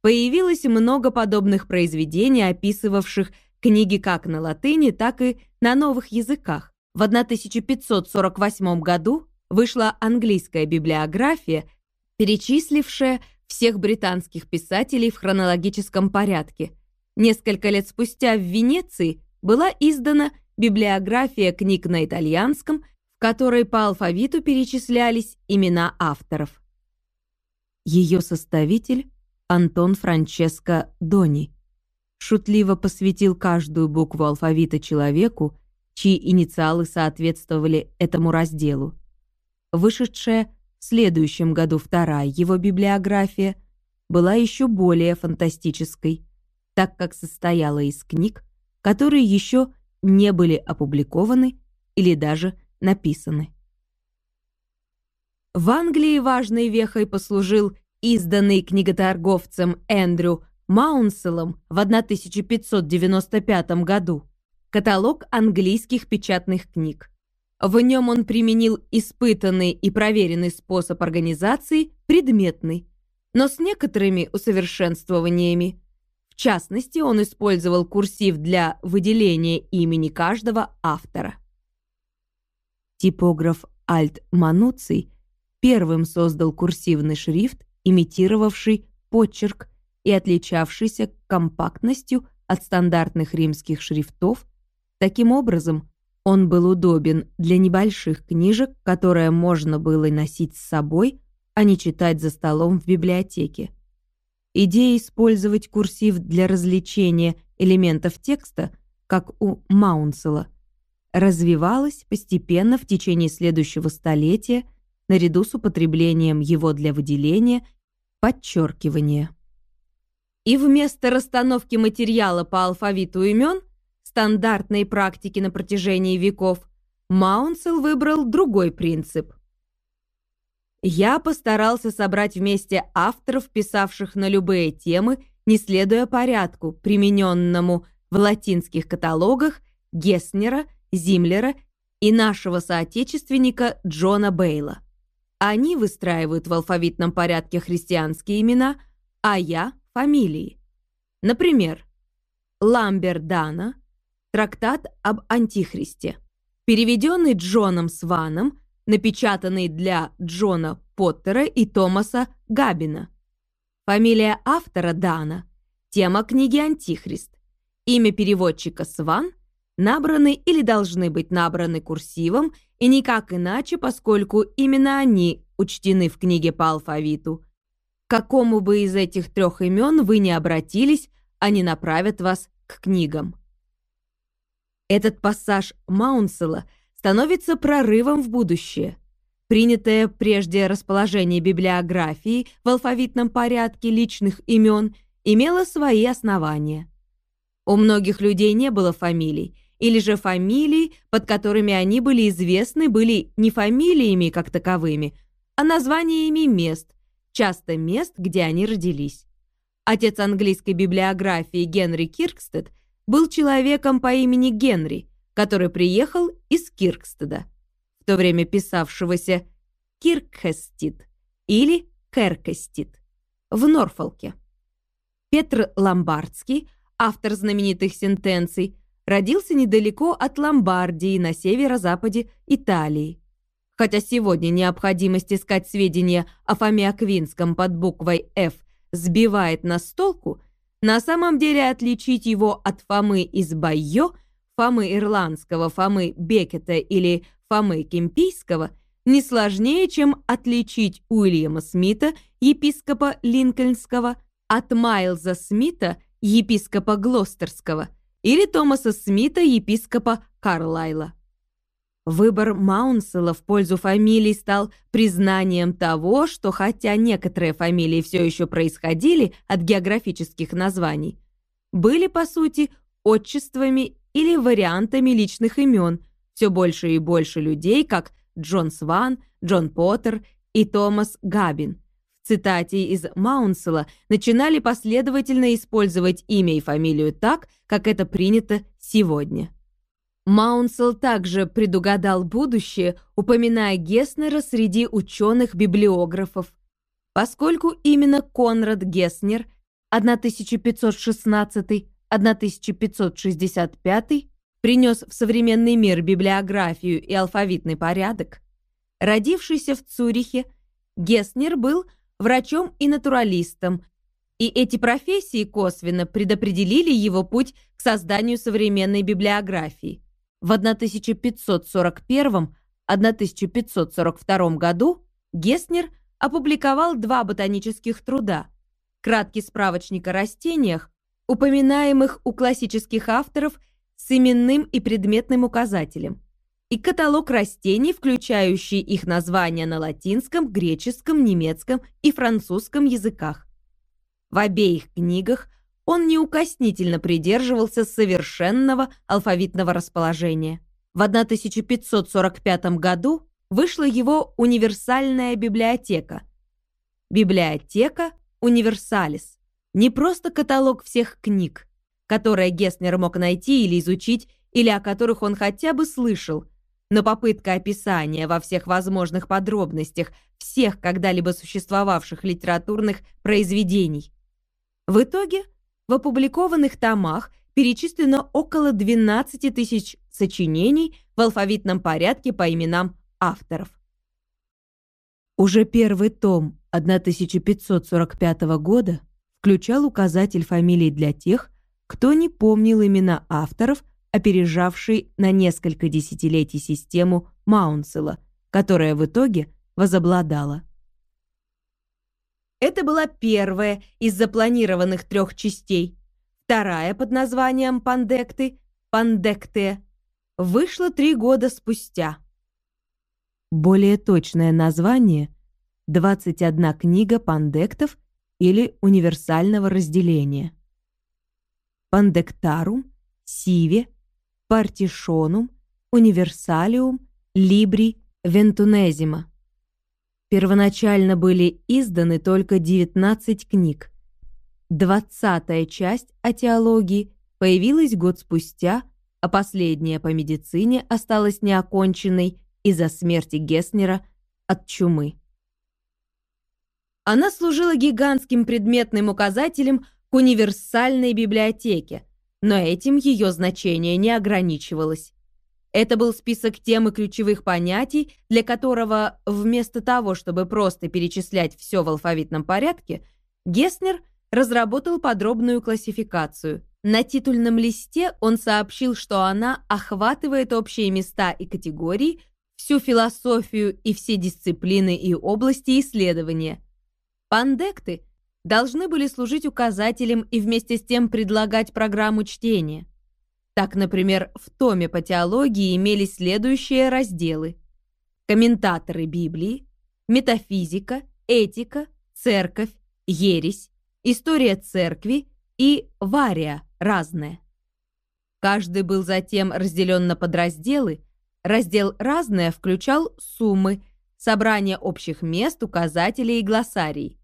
появилось много подобных произведений, описывавших книги как на латыни, так и на новых языках. В 1548 году вышла английская библиография, перечислившая всех британских писателей в хронологическом порядке. Несколько лет спустя в Венеции была издана библиография книг на итальянском, в которой по алфавиту перечислялись имена авторов. Ее составитель Антон Франческо Дони шутливо посвятил каждую букву алфавита человеку, чьи инициалы соответствовали этому разделу. Вышедшая в следующем году вторая его библиография была еще более фантастической, так как состояла из книг, которые еще не были опубликованы или даже написаны. В Англии важной вехой послужил изданный книготорговцем Эндрю Маунселом в 1595 году каталог английских печатных книг. В нем он применил испытанный и проверенный способ организации предметный, но с некоторыми усовершенствованиями. В частности, он использовал курсив для выделения имени каждого автора. Типограф Альт Мануций первым создал курсивный шрифт, имитировавший почерк и отличавшийся компактностью от стандартных римских шрифтов. Таким образом, он был удобен для небольших книжек, которые можно было носить с собой, а не читать за столом в библиотеке. Идея использовать курсив для развлечения элементов текста, как у Маунсела, развивалась постепенно в течение следующего столетия наряду с употреблением его для выделения, подчеркивания. И вместо расстановки материала по алфавиту имен – стандартной практики на протяжении веков, Маунсел выбрал другой принцип. Я постарался собрать вместе авторов, писавших на любые темы, не следуя порядку, примененному в латинских каталогах Геснера, Зимлера и нашего соотечественника Джона Бейла. Они выстраивают в алфавитном порядке христианские имена, а я – фамилии. Например, Ламбердана, Трактат об Антихристе. Переведенный Джоном Сваном, напечатанный для Джона Поттера и Томаса Габина. Фамилия автора Дана. Тема книги «Антихрист». Имя переводчика Сван набраны или должны быть набраны курсивом и никак иначе, поскольку именно они учтены в книге по алфавиту. К какому бы из этих трех имен вы не обратились, они направят вас к книгам. Этот пассаж Маунсела становится прорывом в будущее. Принятое прежде расположение библиографии в алфавитном порядке личных имен имело свои основания. У многих людей не было фамилий, или же фамилии, под которыми они были известны, были не фамилиями как таковыми, а названиями мест, часто мест, где они родились. Отец английской библиографии Генри Киркстед – был человеком по имени Генри, который приехал из Киркстеда, в то время писавшегося Киркхестид или Керкестид в Норфолке. Петр Ломбардский, автор знаменитых сентенций, родился недалеко от Ломбардии на северо-западе Италии. Хотя сегодня необходимость искать сведения о Фоме Аквинском под буквой «Ф» сбивает нас с толку – на самом деле отличить его от Фомы из Байо, Фомы Ирландского, Фомы Бекета или Фомы Кемпийского не сложнее, чем отличить Уильяма Смита, епископа Линкольнского, от Майлза Смита, епископа Глостерского, или Томаса Смита, епископа Карлайла. Выбор Маунсела в пользу фамилий стал признанием того, что хотя некоторые фамилии все еще происходили от географических названий, были, по сути, отчествами или вариантами личных имен, все больше и больше людей, как Джон Сван, Джон Поттер и Томас Габин. Цитате из Маунсела начинали последовательно использовать имя и фамилию так, как это принято сегодня. Маунсел также предугадал будущее, упоминая Геснера среди ученых-библиографов. Поскольку именно Конрад Геснер 1516-1565 принес в современный мир библиографию и алфавитный порядок, родившийся в Цюрихе, Геснер был врачом и натуралистом, и эти профессии косвенно предопределили его путь к созданию современной библиографии. В 1541-1542 году Геснер опубликовал два ботанических труда «Краткий справочник о растениях», упоминаемых у классических авторов с именным и предметным указателем, и каталог растений, включающий их названия на латинском, греческом, немецком и французском языках. В обеих книгах – он неукоснительно придерживался совершенного алфавитного расположения. В 1545 году вышла его универсальная библиотека. Библиотека Универсалис. Не просто каталог всех книг, которые Геснер мог найти или изучить, или о которых он хотя бы слышал, но попытка описания во всех возможных подробностях всех когда-либо существовавших литературных произведений. В итоге в опубликованных томах перечислено около 12 тысяч сочинений в алфавитном порядке по именам авторов. Уже первый том 1545 года включал указатель фамилий для тех, кто не помнил имена авторов, опережавшей на несколько десятилетий систему Маунсела, которая в итоге возобладала. Это была первая из запланированных трех частей. Вторая под названием «Пандекты» «Пандекте» вышла три года спустя. Более точное название – 21 книга пандектов или универсального разделения. Пандектарум, Сиве, Партишонум, Универсалиум, Либри, Вентунезима. Первоначально были изданы только 19 книг. Двадцатая часть о теологии появилась год спустя, а последняя по медицине осталась неоконченной из-за смерти Геснера от чумы. Она служила гигантским предметным указателем к универсальной библиотеке, но этим ее значение не ограничивалось. Это был список тем и ключевых понятий, для которого вместо того, чтобы просто перечислять все в алфавитном порядке, Геснер разработал подробную классификацию. На титульном листе он сообщил, что она охватывает общие места и категории, всю философию и все дисциплины и области исследования. Пандекты должны были служить указателем и вместе с тем предлагать программу чтения. Так, например, в томе по теологии имелись следующие разделы. Комментаторы Библии, метафизика, этика, церковь, ересь, история церкви и вария разное. Каждый был затем разделен на подразделы. Раздел «Разное» включал суммы, собрание общих мест, указателей и глоссарий,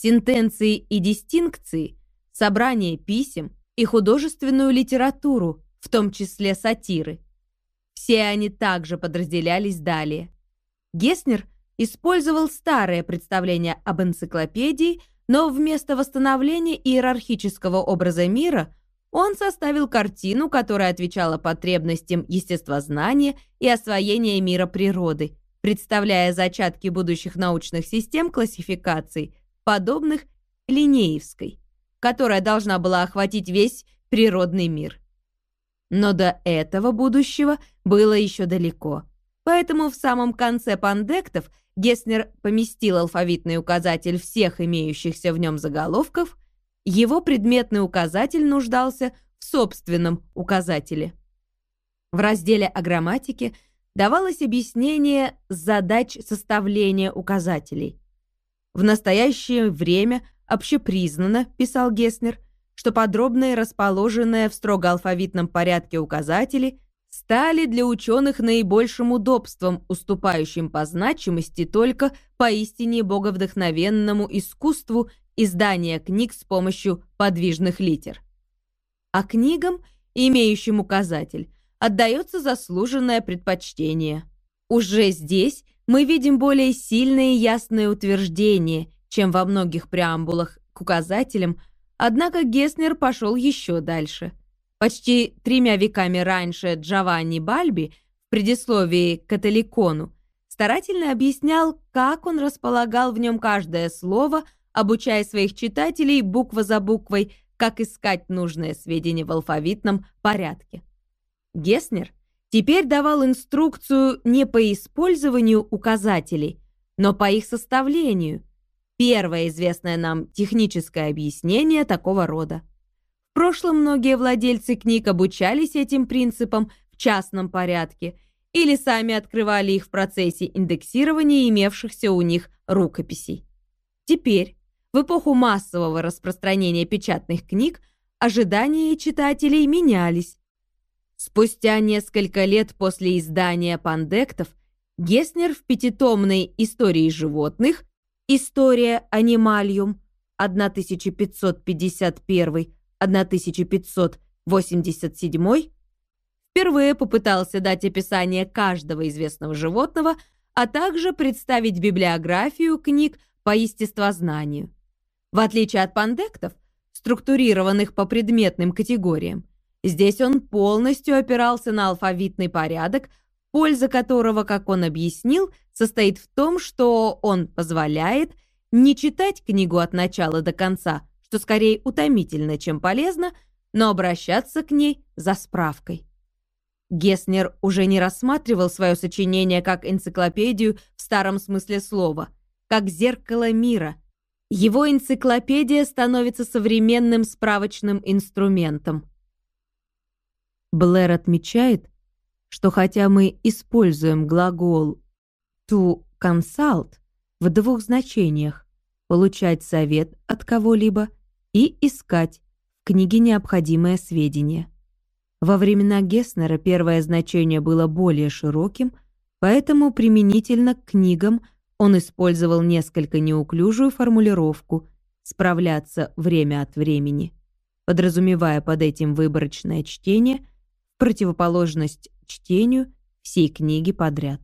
сентенции и дистинкции, собрание писем, и художественную литературу, в том числе сатиры. Все они также подразделялись далее. Геснер использовал старое представление об энциклопедии, но вместо восстановления иерархического образа мира он составил картину, которая отвечала потребностям естествознания и освоения мира природы, представляя зачатки будущих научных систем классификаций, подобных Линеевской которая должна была охватить весь природный мир. Но до этого будущего было еще далеко. Поэтому в самом конце пандектов Геснер поместил алфавитный указатель всех имеющихся в нем заголовков, его предметный указатель нуждался в собственном указателе. В разделе о грамматике давалось объяснение задач составления указателей. В настоящее время – Общепризнано, писал Геснер, что подробные расположенные в строго алфавитном порядке указатели стали для ученых наибольшим удобством, уступающим по значимости только поистине боговдохновенному искусству издания книг с помощью подвижных литер. А книгам, имеющим указатель, отдается заслуженное предпочтение. Уже здесь мы видим более сильное и ясное утверждение, чем во многих преамбулах к указателям, однако Геснер пошел еще дальше. Почти тремя веками раньше Джованни Бальби в предисловии к католикону старательно объяснял, как он располагал в нем каждое слово, обучая своих читателей буква за буквой, как искать нужное сведения в алфавитном порядке. Геснер теперь давал инструкцию не по использованию указателей, но по их составлению. Первое известное нам техническое объяснение такого рода. В прошлом многие владельцы книг обучались этим принципам в частном порядке или сами открывали их в процессе индексирования имевшихся у них рукописей. Теперь, в эпоху массового распространения печатных книг, ожидания читателей менялись, Спустя несколько лет после издания «Пандектов» Геснер в пятитомной «Истории животных» «История анималиум» 1551-1587 впервые попытался дать описание каждого известного животного, а также представить библиографию книг по естествознанию. В отличие от пандектов, структурированных по предметным категориям, Здесь он полностью опирался на алфавитный порядок, польза которого, как он объяснил, состоит в том, что он позволяет не читать книгу от начала до конца, что скорее утомительно, чем полезно, но обращаться к ней за справкой. Геснер уже не рассматривал свое сочинение как энциклопедию в старом смысле слова, как зеркало мира. Его энциклопедия становится современным справочным инструментом. Блэр отмечает, что хотя мы используем глагол to consult в двух значениях получать совет от кого-либо и искать в книге необходимое сведения. Во времена Геснера первое значение было более широким, поэтому применительно к книгам он использовал несколько неуклюжую формулировку «справляться время от времени», подразумевая под этим выборочное чтение – противоположность чтению всей книги подряд.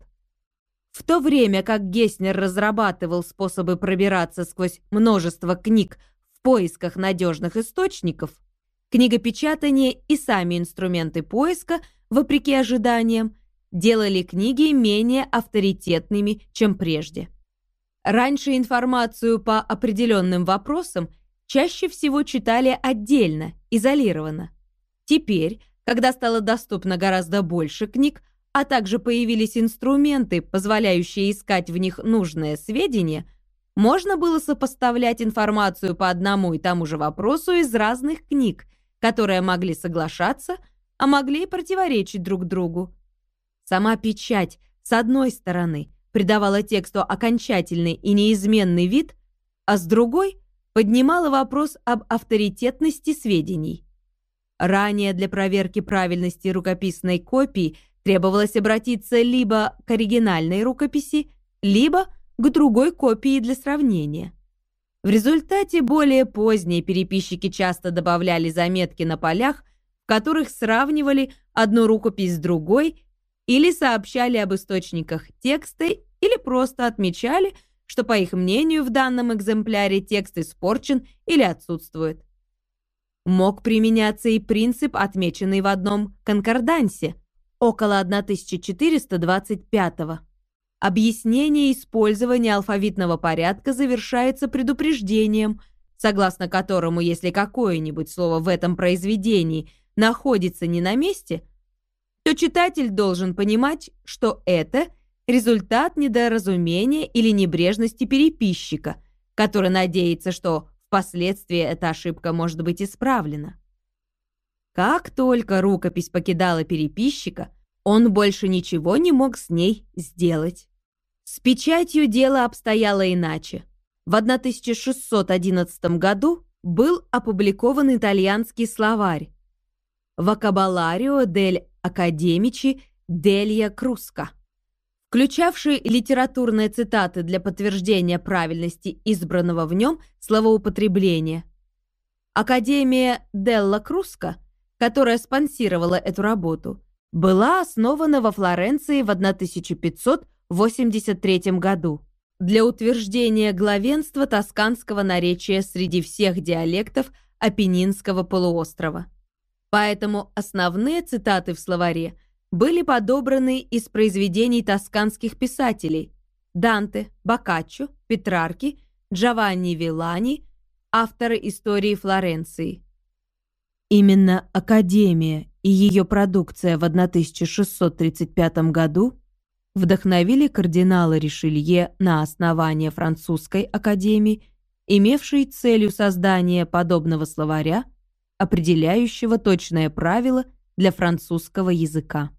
В то время как Геснер разрабатывал способы пробираться сквозь множество книг в поисках надежных источников, книгопечатание и сами инструменты поиска, вопреки ожиданиям, делали книги менее авторитетными, чем прежде. Раньше информацию по определенным вопросам чаще всего читали отдельно, изолированно. Теперь когда стало доступно гораздо больше книг, а также появились инструменты, позволяющие искать в них нужные сведения, можно было сопоставлять информацию по одному и тому же вопросу из разных книг, которые могли соглашаться, а могли и противоречить друг другу. Сама печать, с одной стороны, придавала тексту окончательный и неизменный вид, а с другой поднимала вопрос об авторитетности сведений. Ранее для проверки правильности рукописной копии требовалось обратиться либо к оригинальной рукописи, либо к другой копии для сравнения. В результате более поздние переписчики часто добавляли заметки на полях, в которых сравнивали одну рукопись с другой или сообщали об источниках текста или просто отмечали, что, по их мнению, в данном экземпляре текст испорчен или отсутствует мог применяться и принцип, отмеченный в одном конкордансе около 1425 -го. Объяснение использования алфавитного порядка завершается предупреждением, согласно которому, если какое-нибудь слово в этом произведении находится не на месте, то читатель должен понимать, что это результат недоразумения или небрежности переписчика, который надеется, что Впоследствии эта ошибка может быть исправлена. Как только рукопись покидала переписчика, он больше ничего не мог с ней сделать. С печатью дело обстояло иначе. В 1611 году был опубликован итальянский словарь «Vocabolario del Академичи Делья Круска, включавший литературные цитаты для подтверждения правильности избранного в нем словоупотребления. Академия Делла Круска, которая спонсировала эту работу, была основана во Флоренции в 1583 году для утверждения главенства тосканского наречия среди всех диалектов Апеннинского полуострова. Поэтому основные цитаты в словаре были подобраны из произведений тосканских писателей Данте, Боккаччо, Петрарки, Джованни Вилани, авторы истории Флоренции. Именно Академия и ее продукция в 1635 году вдохновили кардинала Ришелье на основание французской академии, имевшей целью создания подобного словаря, определяющего точное правило для французского языка.